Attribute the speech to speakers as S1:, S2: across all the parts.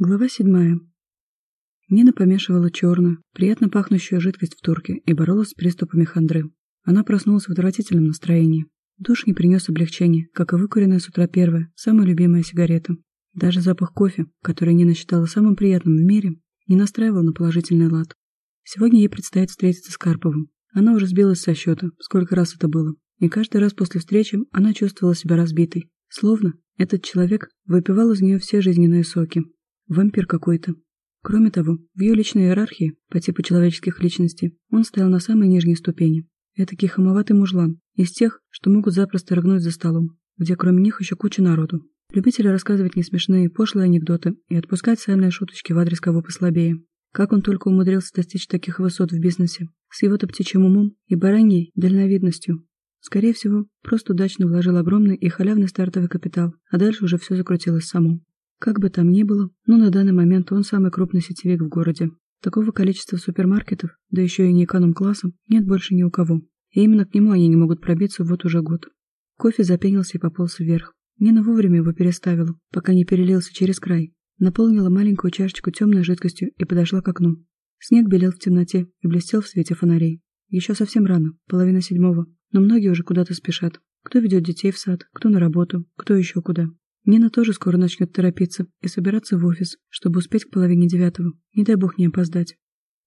S1: Глава седьмая. Нина помешивала черную, приятно пахнущую жидкость в турке и боролась с приступами хандры. Она проснулась в отвратительном настроении. Душ не принес облегчения, как и выкуренная с утра первая, самая любимая сигарета. Даже запах кофе, который Нина считала самым приятным в мире, не настраивал на положительный лад. Сегодня ей предстоит встретиться с Карповым. Она уже сбилась со счета, сколько раз это было. И каждый раз после встречи она чувствовала себя разбитой. Словно этот человек выпивал из нее все жизненные соки, Вампир какой-то. Кроме того, в ее личной иерархии, по типу человеческих личностей, он стоял на самой нижней ступени. Этакий хамоватый мужлан, из тех, что могут запросто рыгнуть за столом, где кроме них еще куча народу. Любители рассказывать несмешные, пошлые анекдоты и отпускать сальные шуточки в адрес кого послабее. Как он только умудрился достичь таких высот в бизнесе, с его-то птичьим умом и бараньей дальновидностью. Скорее всего, просто удачно вложил огромный и халявный стартовый капитал, а дальше уже все закрутилось само. Как бы там ни было, но на данный момент он самый крупный сетевик в городе. Такого количества супермаркетов, да еще и не эконом-классом, нет больше ни у кого. И именно к нему они не могут пробиться вот уже год. Кофе запенился и пополз вверх. Нина вовремя его переставила, пока не перелился через край. Наполнила маленькую чашечку темной жидкостью и подошла к окну. Снег белел в темноте и блестел в свете фонарей. Еще совсем рано, половина седьмого, но многие уже куда-то спешат. Кто ведет детей в сад, кто на работу, кто еще куда. Нина тоже скоро начнет торопиться и собираться в офис, чтобы успеть к половине девятого. Не дай бог не опоздать.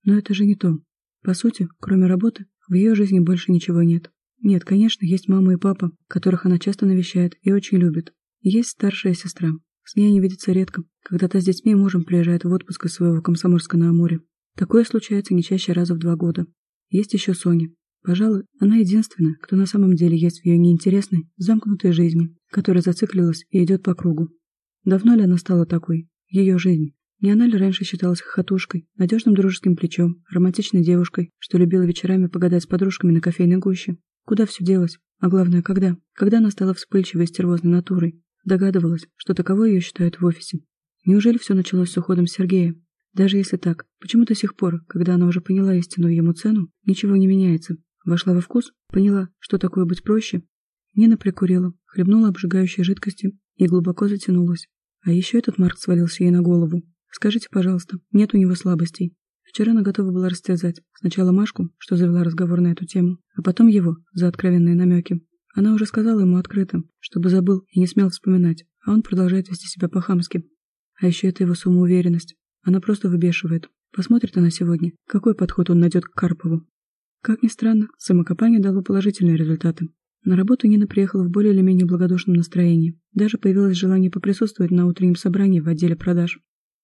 S1: Но это же не то. По сути, кроме работы, в ее жизни больше ничего нет. Нет, конечно, есть мама и папа, которых она часто навещает и очень любит. есть старшая сестра. С ней они видятся редко, когда та с детьми и мужем приезжает в отпуск из своего Комсомольска на Амуре. Такое случается не чаще раза в два года. Есть еще Соня, Пожалуй, она единственная, кто на самом деле есть в ее неинтересной, замкнутой жизни, которая зациклилась и идет по кругу. Давно ли она стала такой? Ее жизнь. Не она ли раньше считалась хохотушкой, надежным дружеским плечом, романтичной девушкой, что любила вечерами погадать с подружками на кофейной гуще? Куда все делось? А главное, когда? Когда она стала вспыльчивой стервозной натурой? Догадывалась, что таково ее считают в офисе. Неужели все началось с уходом Сергея? Даже если так, почему до сих пор, когда она уже поняла истинную ему цену, ничего не меняется, Вошла во вкус, поняла, что такое быть проще. Нина прикурила, хлебнула обжигающей жидкостью и глубоко затянулась. А еще этот Марк свалился ей на голову. Скажите, пожалуйста, нет у него слабостей. Вчера она готова была растерзать. Сначала Машку, что завела разговор на эту тему, а потом его за откровенные намеки. Она уже сказала ему открыто, чтобы забыл и не смел вспоминать, а он продолжает вести себя по-хамски. А еще это его самоуверенность. Она просто выбешивает. Посмотрит она сегодня, какой подход он найдет к Карпову. Как ни странно, самокопание дало положительные результаты. На работу Нина приехала в более или менее благодушном настроении. Даже появилось желание поприсутствовать на утреннем собрании в отделе продаж.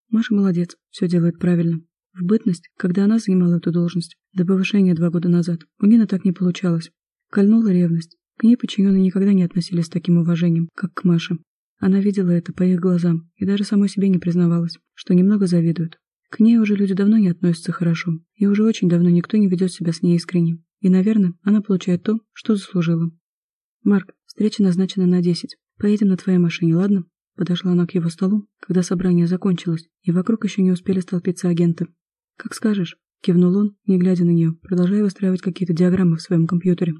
S1: Маша молодец, все делает правильно. В бытность, когда она занимала эту должность, до повышения два года назад, у Нины так не получалось. Кольнула ревность. К ней подчиненные никогда не относились с таким уважением, как к Маше. Она видела это по их глазам и даже самой себе не признавалась, что немного завидует. К ней уже люди давно не относятся хорошо, и уже очень давно никто не ведет себя с ней искренне. И, наверное, она получает то, что заслужила. «Марк, встреча назначена на десять. Поедем на твоей машине, ладно?» Подошла она к его столу, когда собрание закончилось, и вокруг еще не успели столпиться агенты. «Как скажешь», — кивнул он, не глядя на нее, продолжая выстраивать какие-то диаграммы в своем компьютере.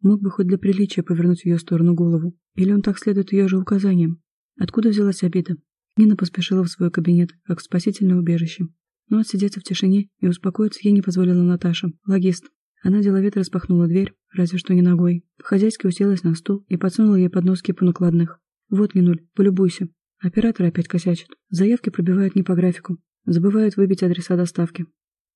S1: Мог бы хоть для приличия повернуть в ее сторону голову, или он так следует ее же указаниям. Откуда взялась обида? Нина поспешила в свой кабинет, как в спасительное убежище. Но отсидеться в тишине и успокоиться ей не позволила Наташа, логист. Она деловито распахнула дверь, разве что не ногой. По-хозяйски уселась на стул и подсунула ей под нос кипу накладных. «Вот, Нинуль, полюбуйся. Операторы опять косячат. Заявки пробивают не по графику. Забывают выбить адреса доставки.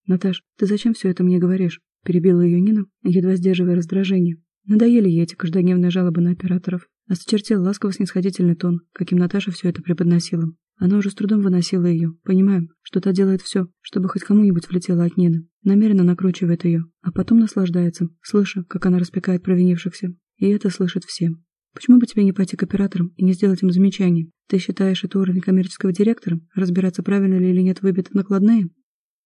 S1: «Наташ, ты зачем все это мне говоришь?» Перебила ее Нина, едва сдерживая раздражение. Надоели ей эти каждодневные жалобы на операторов. Осточертел ласково-снисходительный тон, каким Наташа все это преподносила. Она уже с трудом выносила ее, понимая, что та делает все, чтобы хоть кому-нибудь влетело от Нины. Намеренно накручивает ее, а потом наслаждается, слыша, как она распекает провинившихся. И это слышат все. Почему бы тебе не пойти к операторам и не сделать им замечание? Ты считаешь это уровень коммерческого директора? Разбираться, правильно ли или нет выбиты накладные?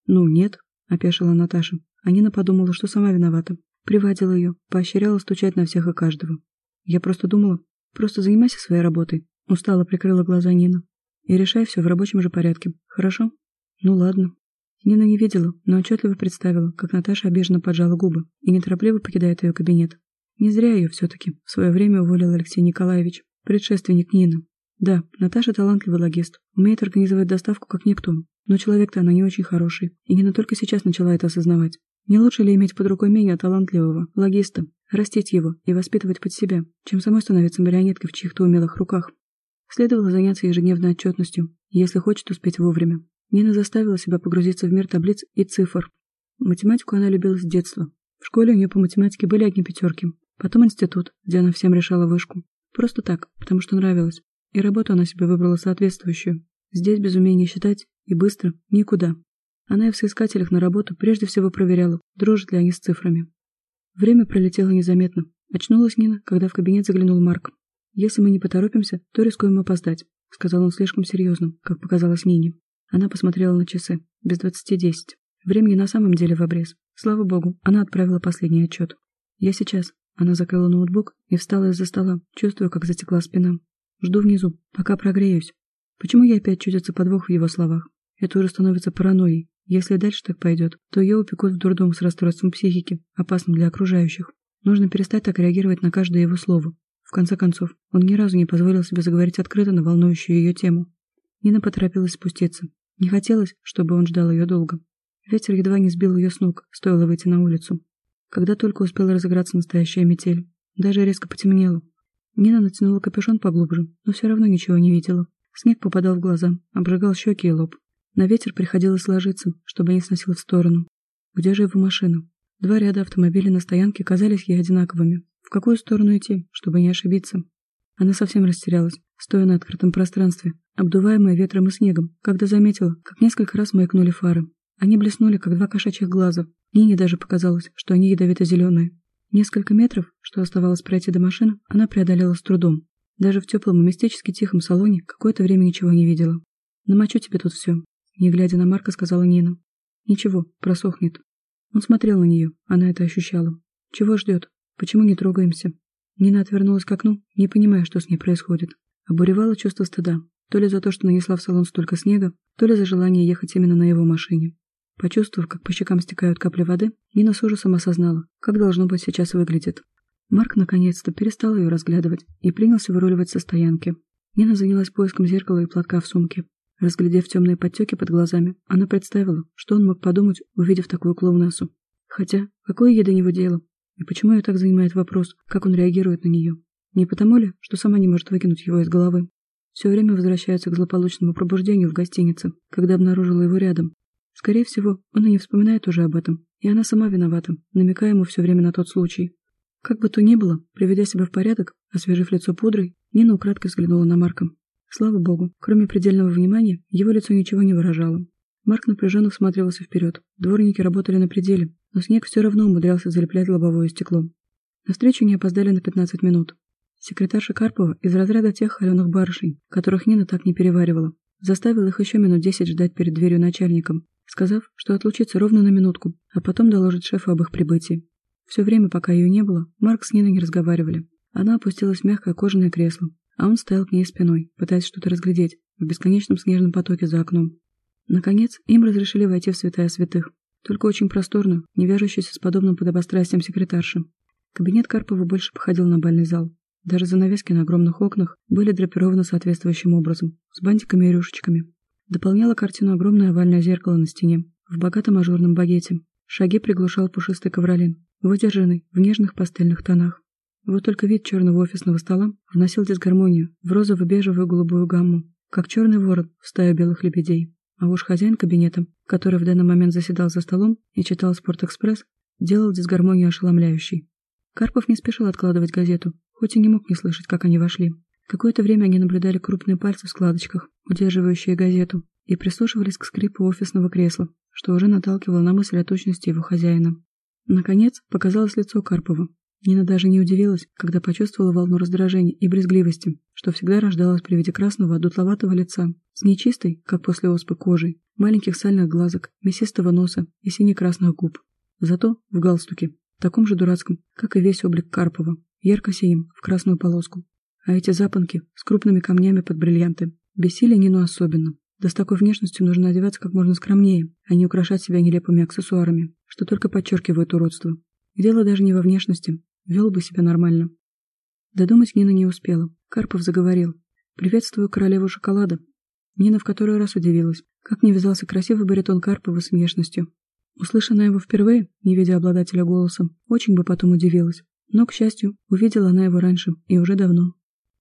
S1: Ну, нет, опешила Наташа. А Нина подумала, что сама виновата. Приводила ее, поощряла стучать на всех и каждого. Я просто думала, Просто занимайся своей работой. Устало прикрыла глаза Нина. И решай все в рабочем же порядке. Хорошо? Ну ладно. Нина не видела, но отчетливо представила, как Наташа обиженно поджала губы и неторопливо покидает ее кабинет. Не зря ее все-таки в свое время уволил Алексей Николаевич, предшественник Нины. Да, Наташа талантливый логист, умеет организовать доставку как никто, но человек-то она не очень хороший, и не только сейчас начала это осознавать. Не лучше ли иметь под рукой менее талантливого, логиста, растить его и воспитывать под себя, чем самой становиться марионеткой в чьих-то умелых руках? Следовало заняться ежедневной отчетностью, если хочет успеть вовремя. Нина заставила себя погрузиться в мир таблиц и цифр. Математику она любила с детства. В школе у нее по математике были одни пятерки. Потом институт, где она всем решала вышку. Просто так, потому что нравилось. И работу она себе выбрала соответствующую. Здесь без умения считать и быстро никуда. Она и в соискателях на работу прежде всего проверяла, дружат ли они с цифрами. Время пролетело незаметно. Очнулась Нина, когда в кабинет заглянул Марк. «Если мы не поторопимся, то рискуем опоздать», — сказал он слишком серьезно, как показалось Нине. Она посмотрела на часы. Без двадцати десять. Времени на самом деле в обрез. Слава богу, она отправила последний отчет. «Я сейчас». Она закрыла ноутбук и встала из-за стола, чувствуя, как затекла спина. Жду внизу, пока прогреюсь. Почему я опять чудится подвох в его словах? Это уже становится паранойей. Если дальше так пойдет, то ее упекут в дурдом с расстройством психики, опасным для окружающих. Нужно перестать так реагировать на каждое его слово. В конце концов, он ни разу не позволил себе заговорить открыто на волнующую ее тему. Нина поторопилась спуститься. Не хотелось, чтобы он ждал ее долго. Ветер едва не сбил ее с ног, стоило выйти на улицу. Когда только успела разыграться настоящая метель. Даже резко потемнело. Нина натянула капюшон поглубже, но все равно ничего не видела. Снег попадал в глаза, обжигал щеки и лоб. На ветер приходилось ложиться, чтобы не сносил в сторону. Где же его машина? Два ряда автомобилей на стоянке казались ей одинаковыми. В какую сторону идти, чтобы не ошибиться? Она совсем растерялась, стоя на открытом пространстве, обдуваемая ветром и снегом, когда заметила, как несколько раз маякнули фары. Они блеснули, как два кошачьих глаза. Нине даже показалось, что они ядовито-зеленые. Несколько метров, что оставалось пройти до машины, она преодолела с трудом. Даже в теплом и мистически тихом салоне какое-то время ничего не видела. «Намочу тебе тут все», — не глядя на Марка, сказала Нина. «Ничего, просохнет». Он смотрел на нее, она это ощущала. «Чего ждет? Почему не трогаемся?» Нина отвернулась к окну, не понимая, что с ней происходит. Обуревало чувство стыда, то ли за то, что нанесла в салон столько снега, то ли за желание ехать именно на его машине. Почувствовав, как по щекам стекают капли воды, Нина с ужасом осознала, как должно быть сейчас выглядит. Марк наконец-то перестал ее разглядывать и принялся выруливать со стоянки. Нина занялась поиском зеркала и платка в сумке. Разглядев темные подтеки под глазами, она представила, что он мог подумать, увидев такую клоунессу. Хотя, какое ей до него дело? И почему ее так занимает вопрос, как он реагирует на нее? Не потому ли, что сама не может выкинуть его из головы? Все время возвращается к злополучному пробуждению в гостинице, когда обнаружила его рядом, Скорее всего, он и не вспоминает уже об этом, и она сама виновата, намекая ему все время на тот случай. Как бы то ни было, приведя себя в порядок, освежив лицо пудрой, Нина украдкой взглянула на Марка. Слава богу, кроме предельного внимания, его лицо ничего не выражало. Марк напряженно всматривался вперед. Дворники работали на пределе, но снег все равно умудрялся залеплять лобовое стекло. На встречу не опоздали на 15 минут. Секретарша Карпова из разряда тех холеных барышень, которых Нина так не переваривала, заставила их еще минут десять ждать перед дверью начальником, сказав, что отлучится ровно на минутку, а потом доложит шефу об их прибытии. Все время, пока ее не было, Марк с Ниной не разговаривали. Она опустилась в мягкое кожаное кресло, а он стоял к ней спиной, пытаясь что-то разглядеть в бесконечном снежном потоке за окном. Наконец, им разрешили войти в святая святых, только очень просторную, не вяжущуюся с подобным подобострастием секретарши. Кабинет Карпова больше походил на бальный зал. Даже занавески на огромных окнах были драпированы соответствующим образом, с бантиками и рюшечками. Дополняло картину огромное овальное зеркало на стене, в богатом ажурном багете. Шаги приглушал пушистый ковролин, выдержанный в нежных пастельных тонах. Вот только вид черного офисного стола вносил дисгармонию в розово-бежевую голубую гамму, как черный ворон в стаю белых лебедей. А уж хозяин кабинета, который в данный момент заседал за столом и читал «Спортэкспресс», делал дисгармонию ошеломляющей. Карпов не спешил откладывать газету, хоть и не мог не слышать, как они вошли. Какое-то время они наблюдали крупные пальцы в складочках, удерживающие газету, и прислушивались к скрипу офисного кресла, что уже наталкивало на мысль о точности его хозяина. Наконец, показалось лицо Карпова. Нина даже не удивилась, когда почувствовала волну раздражения и брезгливости, что всегда рождалось при виде красного, дутловатого лица, с нечистой, как после оспы, кожей, маленьких сальных глазок, мясистого носа и сине-красных губ. Зато в галстуке, таком же дурацком, как и весь облик Карпова, ярко-синим, в красную полоску, а эти запонки с крупными камнями под бриллианты бесили Нину особенно. Да с такой внешностью нужно одеваться как можно скромнее, а не украшать себя нелепыми аксессуарами, что только подчеркивает уродство. Дело даже не во внешности. Вел бы себя нормально. Додумать Нина не успела. Карпов заговорил. «Приветствую королеву шоколада». Нина в который раз удивилась, как не вязался красивый баритон Карпова с внешностью. Услышанная его впервые, не видя обладателя голосом, очень бы потом удивилась. Но, к счастью, увидела она его раньше и уже давно.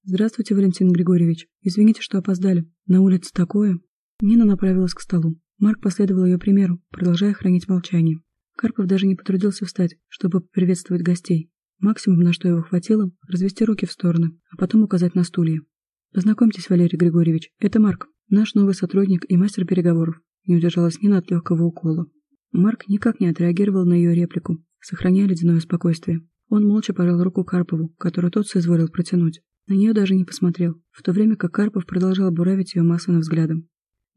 S1: «Здравствуйте, Валентин Григорьевич. Извините, что опоздали. На улице такое». Нина направилась к столу. Марк последовал ее примеру, продолжая хранить молчание. Карпов даже не потрудился встать, чтобы поприветствовать гостей. Максимум, на что его хватило, развести руки в стороны, а потом указать на стулья. «Познакомьтесь, Валерий Григорьевич, это Марк, наш новый сотрудник и мастер переговоров», не удержалась Нина от легкого укола. Марк никак не отреагировал на ее реплику, сохраняя ледяное спокойствие. Он молча пожал руку Карпову, которую тот соизволил протянуть. На нее даже не посмотрел, в то время как Карпов продолжал буравить ее масляным взглядом.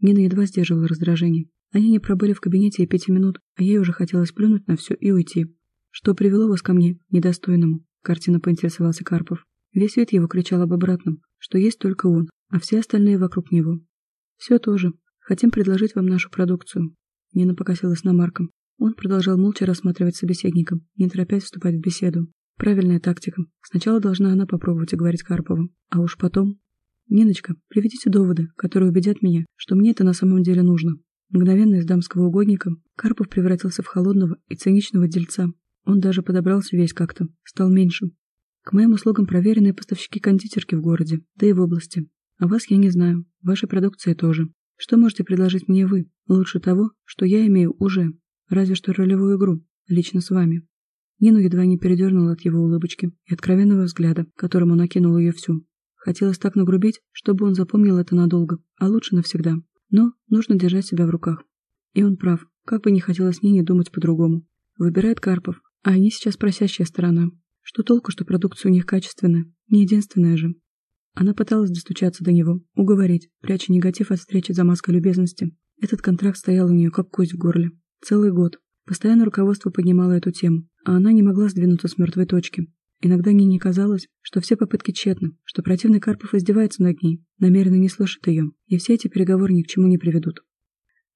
S1: Нина едва сдерживала раздражение. Они не пробыли в кабинете и пяти минут, а ей уже хотелось плюнуть на все и уйти. «Что привело вас ко мне, недостойному?» Картина поинтересовался Карпов. Весь вид его кричал об обратном, что есть только он, а все остальные вокруг него. «Все тоже. Хотим предложить вам нашу продукцию». Нина покосилась на Марка. Он продолжал молча рассматривать собеседника, не торопясь вступать в беседу. Правильная тактика. Сначала должна она попробовать уговорить Карпова, а уж потом... «Ниночка, приведите доводы, которые убедят меня, что мне это на самом деле нужно». Мгновенно из дамского угодника Карпов превратился в холодного и циничного дельца. Он даже подобрался весь как-то, стал меньше. К моим услугам проверенные поставщики кондитерки в городе, да и в области. А вас я не знаю, вашей продукции тоже. Что можете предложить мне вы, лучше того, что я имею уже, разве что ролевую игру, лично с вами. Нину едва не передернула от его улыбочки и откровенного взгляда, которым он окинул ее всю. Хотелось так нагрубить, чтобы он запомнил это надолго, а лучше навсегда. Но нужно держать себя в руках. И он прав, как бы не хотелось Нине думать по-другому. Выбирает Карпов, а они сейчас просящая сторона. Что толку, что продукция у них качественная, не единственная же. Она пыталась достучаться до него, уговорить, пряча негатив от встречи за маской любезности. Этот контракт стоял у нее как кость в горле. Целый год. Постоянно руководство поднимало эту тему, а она не могла сдвинуться с мертвой точки. Иногда Нине казалось, что все попытки тщетны, что противный Карпов издевается над ней, намеренно не слышит ее, и все эти переговоры ни к чему не приведут.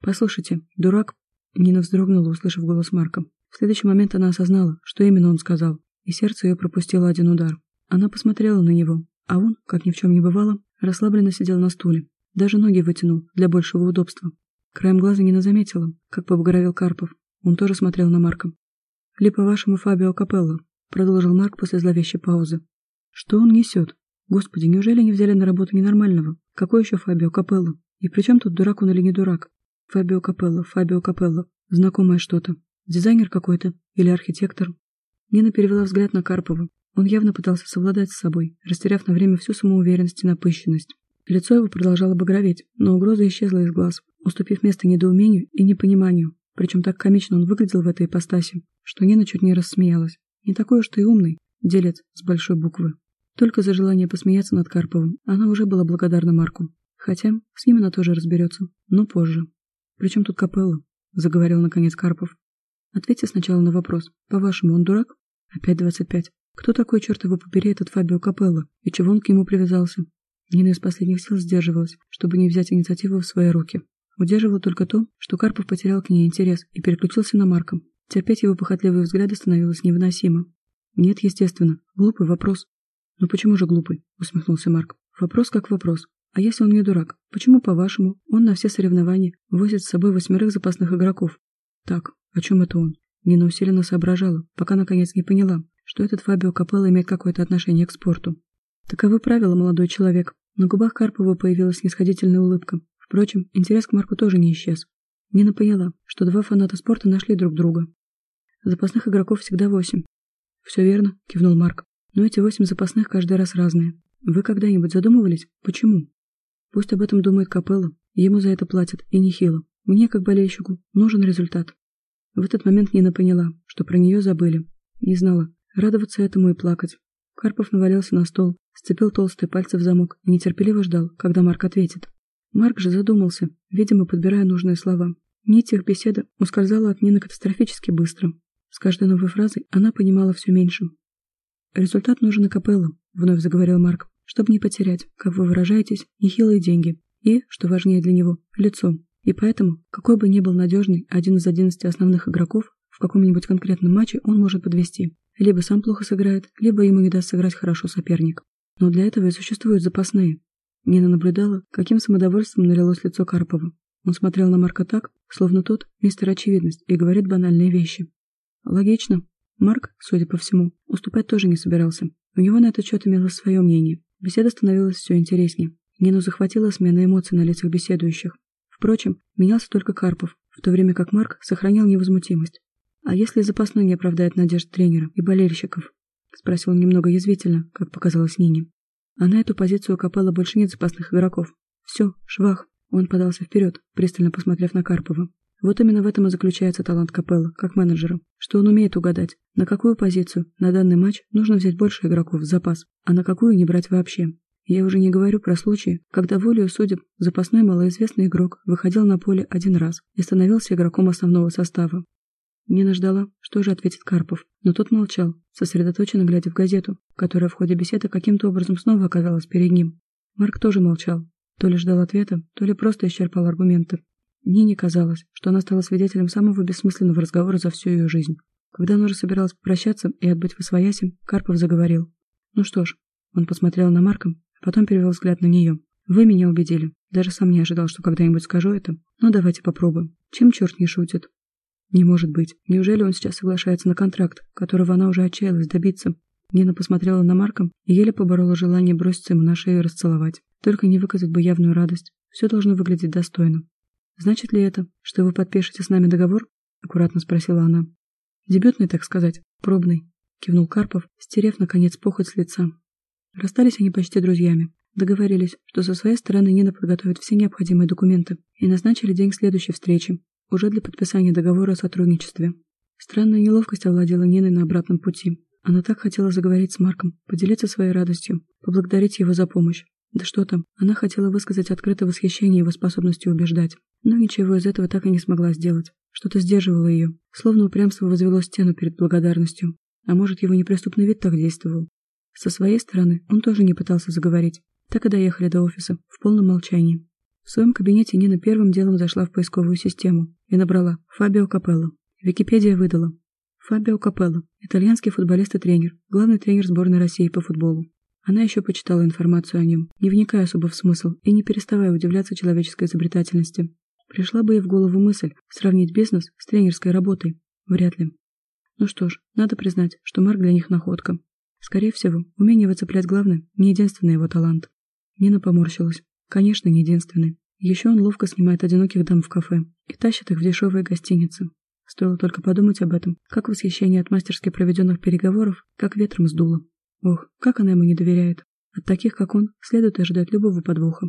S1: «Послушайте, дурак...» Нина вздрогнула, услышав голос Марка. В следующий момент она осознала, что именно он сказал, и сердце ее пропустило один удар. Она посмотрела на него, а он, как ни в чем не бывало, расслабленно сидел на стуле. Даже ноги вытянул для большего удобства. Краем глаза Нина заметила, как побагровел Карпов, он тоже смотрел на Марка. «Ли по-вашему Фабио Капелло?» — продолжил Марк после зловещей паузы. «Что он несет? Господи, неужели не взяли на работу ненормального? Какой еще Фабио Капелло? И при чем тут дурак он или не дурак? Фабио Капелло, Фабио Капелло. Знакомое что-то. Дизайнер какой-то? Или архитектор?» Нина перевела взгляд на Карпова. Он явно пытался совладать с собой, растеряв на время всю самоуверенность и напыщенность. Лицо его продолжало багроветь, но угроза исчезла из глаз, уступив место недоумению и непониманию. Причем так комично он выглядел в этой ипостаси, что Нина чуть не рассмеялась. Не такой уж ты умный, делец с большой буквы. Только за желание посмеяться над Карповым она уже была благодарна Марку. Хотя с ним она тоже разберется, но позже. «Причем тут капелла?» — заговорил наконец Карпов. «Ответьте сначала на вопрос. По-вашему, он дурак?» «Опять двадцать пять. Кто такой, черт его побери, этот Фабио Капелло? И чего он к нему привязался?» Нина из последних сил сдерживалась, чтобы не взять инициативу в свои руки. Удерживало только то, что Карпов потерял к ней интерес и переключился на Марка. Терпеть его похотливые взгляды становилось невыносимо. Нет, естественно. Глупый вопрос. «Ну почему же глупый?» — усмехнулся Марк. «Вопрос как вопрос. А если он не дурак, почему, по-вашему, он на все соревнования возит с собой восьмерых запасных игроков? Так, о чем это он? Нина усиленно соображала, пока наконец не поняла, что этот Фабио Капелло имеет какое-то отношение к спорту. Таковы правила, молодой человек. На губах Карпова появилась снисходительная улыбка. Впрочем, интерес к Марку тоже не исчез. Нина поняла, что два фаната спорта нашли друг друга. Запасных игроков всегда восемь. «Все верно», — кивнул Марк. «Но эти восемь запасных каждый раз разные. Вы когда-нибудь задумывались, почему?» Пусть об этом думает Капелло, ему за это платят, и нехило. Мне, как болельщику, нужен результат. В этот момент Нина поняла, что про нее забыли. Не знала, радоваться этому и плакать. Карпов навалился на стол, сцепил толстые пальцы в замок и нетерпеливо ждал, когда Марк ответит. Марк же задумался, видимо, подбирая нужные слова. Нить их беседы ускользала от Нины катастрофически быстро. С каждой новой фразой она понимала все меньше. «Результат нужен и капелла», — вновь заговорил Марк, «чтобы не потерять, как вы выражаетесь, нехилые деньги и, что важнее для него, лицо. И поэтому, какой бы ни был надежный один из одиннадцати основных игроков, в каком-нибудь конкретном матче он может подвести. Либо сам плохо сыграет, либо ему не даст сыграть хорошо соперник. Но для этого и существуют запасные. Нина наблюдала, каким самодовольством налилось лицо Карпова. Он смотрел на Марка так, словно тот мистер очевидность и говорит банальные вещи. Логично. Марк, судя по всему, уступать тоже не собирался. У него на этот счет имелось свое мнение. Беседа становилась все интереснее. Нину захватила смена эмоций на лицах беседующих. Впрочем, менялся только Карпов, в то время как Марк сохранял невозмутимость. «А если запасной не оправдает надежд тренера и болельщиков?» — спросил он немного язвительно, как показалось Нине. А на эту позицию Капелла больше нет запасных игроков. Все, швах. Он подался вперед, пристально посмотрев на Карпова. Вот именно в этом и заключается талант Капелла, как менеджера, что он умеет угадать, на какую позицию на данный матч нужно взять больше игроков в запас, а на какую не брать вообще. Я уже не говорю про случаи, когда волею судеб запасной малоизвестный игрок выходил на поле один раз и становился игроком основного состава. Нина ждала, что же ответит Карпов, но тот молчал, сосредоточенно глядя в газету, которая в ходе беседы каким-то образом снова оказалась перед ним. Марк тоже молчал, то ли ждал ответа, то ли просто исчерпал аргументы. Нине казалось, что она стала свидетелем самого бессмысленного разговора за всю ее жизнь. Когда она уже собиралась попрощаться и отбыть в освояси, Карпов заговорил. «Ну что ж», он посмотрел на Марка, потом перевел взгляд на нее. «Вы меня убедили. Даже сам не ожидал, что когда-нибудь скажу это. Но давайте попробуем. Чем черт не шутит?» Не может быть. Неужели он сейчас соглашается на контракт, которого она уже отчаялась добиться? Нина посмотрела на Марка и еле поборола желание броситься ему на шею и расцеловать. Только не выказать бы явную радость. Все должно выглядеть достойно. «Значит ли это, что вы подпишете с нами договор?» — аккуратно спросила она. «Дебютный, так сказать, пробный», — кивнул Карпов, стерев, наконец, похоть с лица. Расстались они почти друзьями. Договорились, что со своей стороны Нина подготовит все необходимые документы и назначили день следующей встречи, уже для подписания договора о сотрудничестве. Странная неловкость овладела Ниной на обратном пути. Она так хотела заговорить с Марком, поделиться своей радостью, поблагодарить его за помощь. Да что там, она хотела высказать открытое восхищение его способностью убеждать. Но ничего из этого так и не смогла сделать. Что-то сдерживало ее, словно упрямство возвело стену перед благодарностью. А может, его неприступный вид так действовал. Со своей стороны он тоже не пытался заговорить. Так и доехали до офиса, в полном молчании. В своем кабинете Нина первым делом зашла в поисковую систему и набрала «Фабио Капелло». Википедия выдала. Фабио Капелло – итальянский футболист и тренер, главный тренер сборной России по футболу. Она еще почитала информацию о нем, не вникая особо в смысл и не переставая удивляться человеческой изобретательности. Пришла бы ей в голову мысль сравнить бизнес с тренерской работой. Вряд ли. Ну что ж, надо признать, что Марк для них находка. Скорее всего, умение выцеплять главное – не единственный его талант. Нина поморщилась. Конечно, не единственный. Еще он ловко снимает одиноких дам в кафе и тащит их в дешевые гостиницы. Стоило только подумать об этом, как восхищение от мастерски проведенных переговоров, как ветром сдуло. Ох, как она ему не доверяет. От таких, как он, следует ожидать любого подвоха.